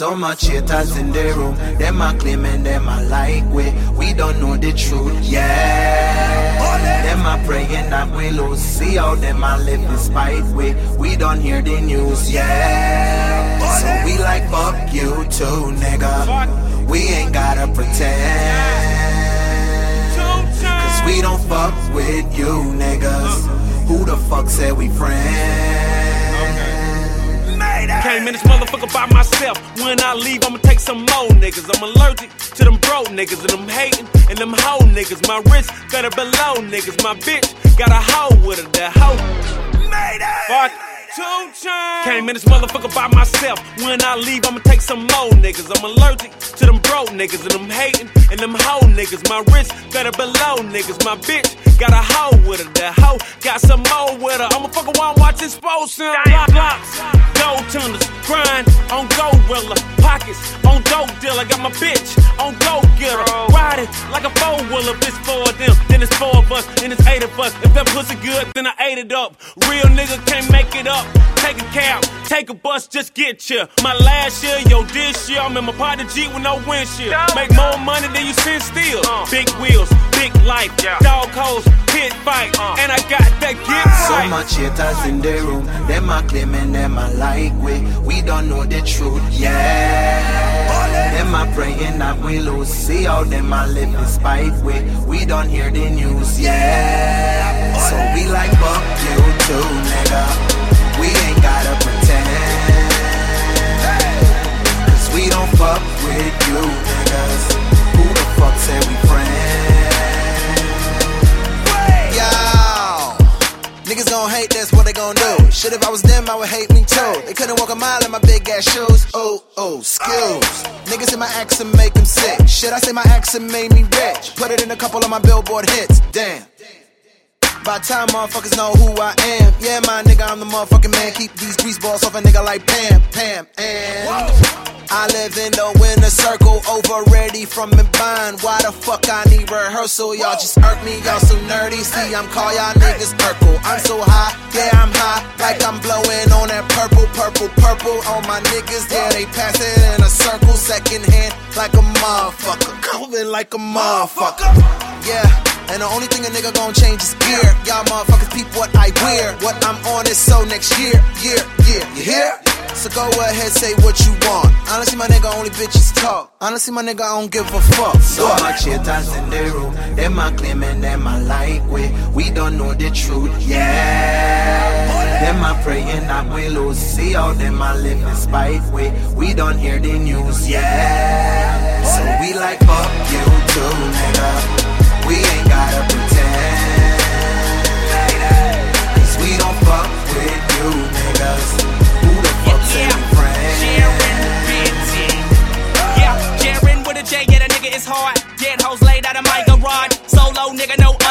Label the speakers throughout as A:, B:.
A: So much haters in the room, them a claiming them a like we. We don't know the truth, yeah. Them a praying that we lose. See how them a live in spite we. We don't hear the news, yeah. So we like fuck you too, nigga. We ain't gotta pretend. Cause we don't fuck with you niggas. Who the fuck said we friends?
B: Came in this motherfucker by myself. When I leave, I'ma take some more niggas. I'm allergic to them broke niggas and them hating and them hoe niggas. My wrist got better below niggas. My bitch got a hoe with her. That hoe. Fuck. 2 Chainz. Came in this motherfucker by myself. When I leave, I'ma take some more niggas. I'm allergic to them broke niggas and them hating and them hoe niggas. My wrist got better below niggas. My bitch got a hoe with her. That hoe got some more with her. I'ma fuck around, post and block blocks. Gold tunnels, grind on gorilla. Pockets on dope dealer. Got my bitch on go getter. Riding like a four wheeler. It's four of them, then it's four of us, it's pussy good, then I ate it up. Real nigga can't make it up. Take a cab, take a bus, just get ya. My last year, yo, this year, I'm in my partner Jeep with no windshield. Make more money than you sit still. Uh. Big wheels, big life, dog holes, pit fight, uh. and I got that get
A: So much haters in the room, them a claiming them a like we. We don't know the truth, yeah. Them a praying that we lose. See how them a live in spite we. We don't hear the news, yeah. With you, niggas. Who the fuck said we friends?
C: Yo, niggas gon' hate, that's what they gon' do. Shit, if I was them, I would hate me too. They couldn't walk a mile in my big ass shoes. Oh, oh, skills. Niggas in my accent make them sick. Shit, I say my accent made me rich. Put it in a couple of my billboard hits. Damn. By time motherfuckers know who I am, yeah, my nigga, I'm the motherfucking man. Keep these grease balls off a nigga like Pam, Pam, and I live in the winner circle, over ready from and behind. Why the fuck I need rehearsal? Y'all just irk me, y'all so nerdy. See, I'm call y'all niggas Urkel. I'm so high, yeah, I'm high, like I'm blowing on that purple, purple, purple. All my niggas, yeah, they pass it in a circle, second hand, like a motherfucker, going like a motherfucker. Yeah. And the only thing a nigga gon' change is gear. Y'all motherfuckers peep what I wear. What I'm on is so next year, year, year. You hear? So go ahead, say what you want. Honestly, my nigga, only bitches talk. Honestly, my nigga, I don't give a fuck.
A: So much haters in the room, them a claiming them my like we. We don't know the truth, yeah. Them a praying that we lose. See how them a live in spite we. We don't hear the news, yeah. So we like fuck you too, nigga.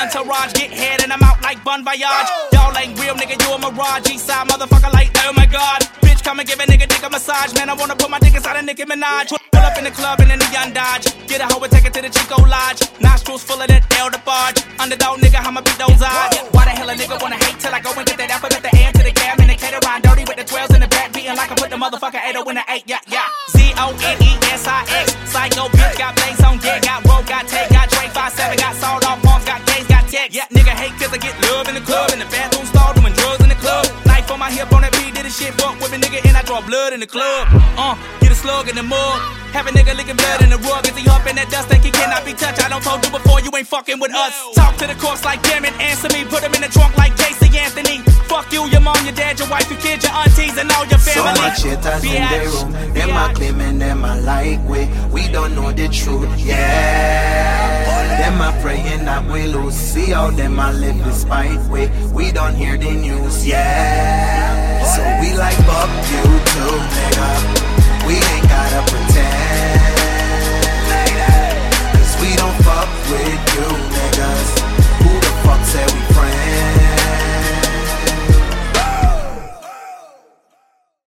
D: Entourage. Get head and I'm out like Bon Voyage. Y'all ain't real, nigga, you a mirage. Eastside motherfucker, like, oh my god. Bitch, come and give a nigga dick a massage. Man, I wanna put my dick inside a Nicki Minaj. Pull up in the club and in a neon Dodge. Get a hoe and take it to the Chico Lodge. Nostrils full of that elder barge. Underdog nigga, I'ma beat those odds. Why the hell a nigga wanna hate till I go and get that alphabet, the AM to the cab, and the cater rhyme dirty with the 12s in the back, beating like I put the motherfucker 80 in the 8, yeah, yeah. Z O N E S I X. Psycho bitch got blaze on I get love in the club, in the bathroom stall, doing drugs in the club. Knife on my hip on that beat, did a shit, fuck with a nigga, and I draw blood in the club. Uh, get a slug in the mug. Have a nigga licking blood in the rug. Is he up in that dust? Think he cannot be touched? I don't told you before, you ain't fucking with us. Talk to the corpse like damn it, answer me. Put him in the trunk like Casey Anthony. Fuck you, your mom, your dad, your wife, your kids, your aunties, and all your
A: So
D: family.
A: much haters in the
D: Biatch.
A: room. Them a
D: Biatch.
A: claiming them a like we. We don't know the truth, yeah. Them a praying that we lose. See how them a live in spite we. We don't hear the news, yeah.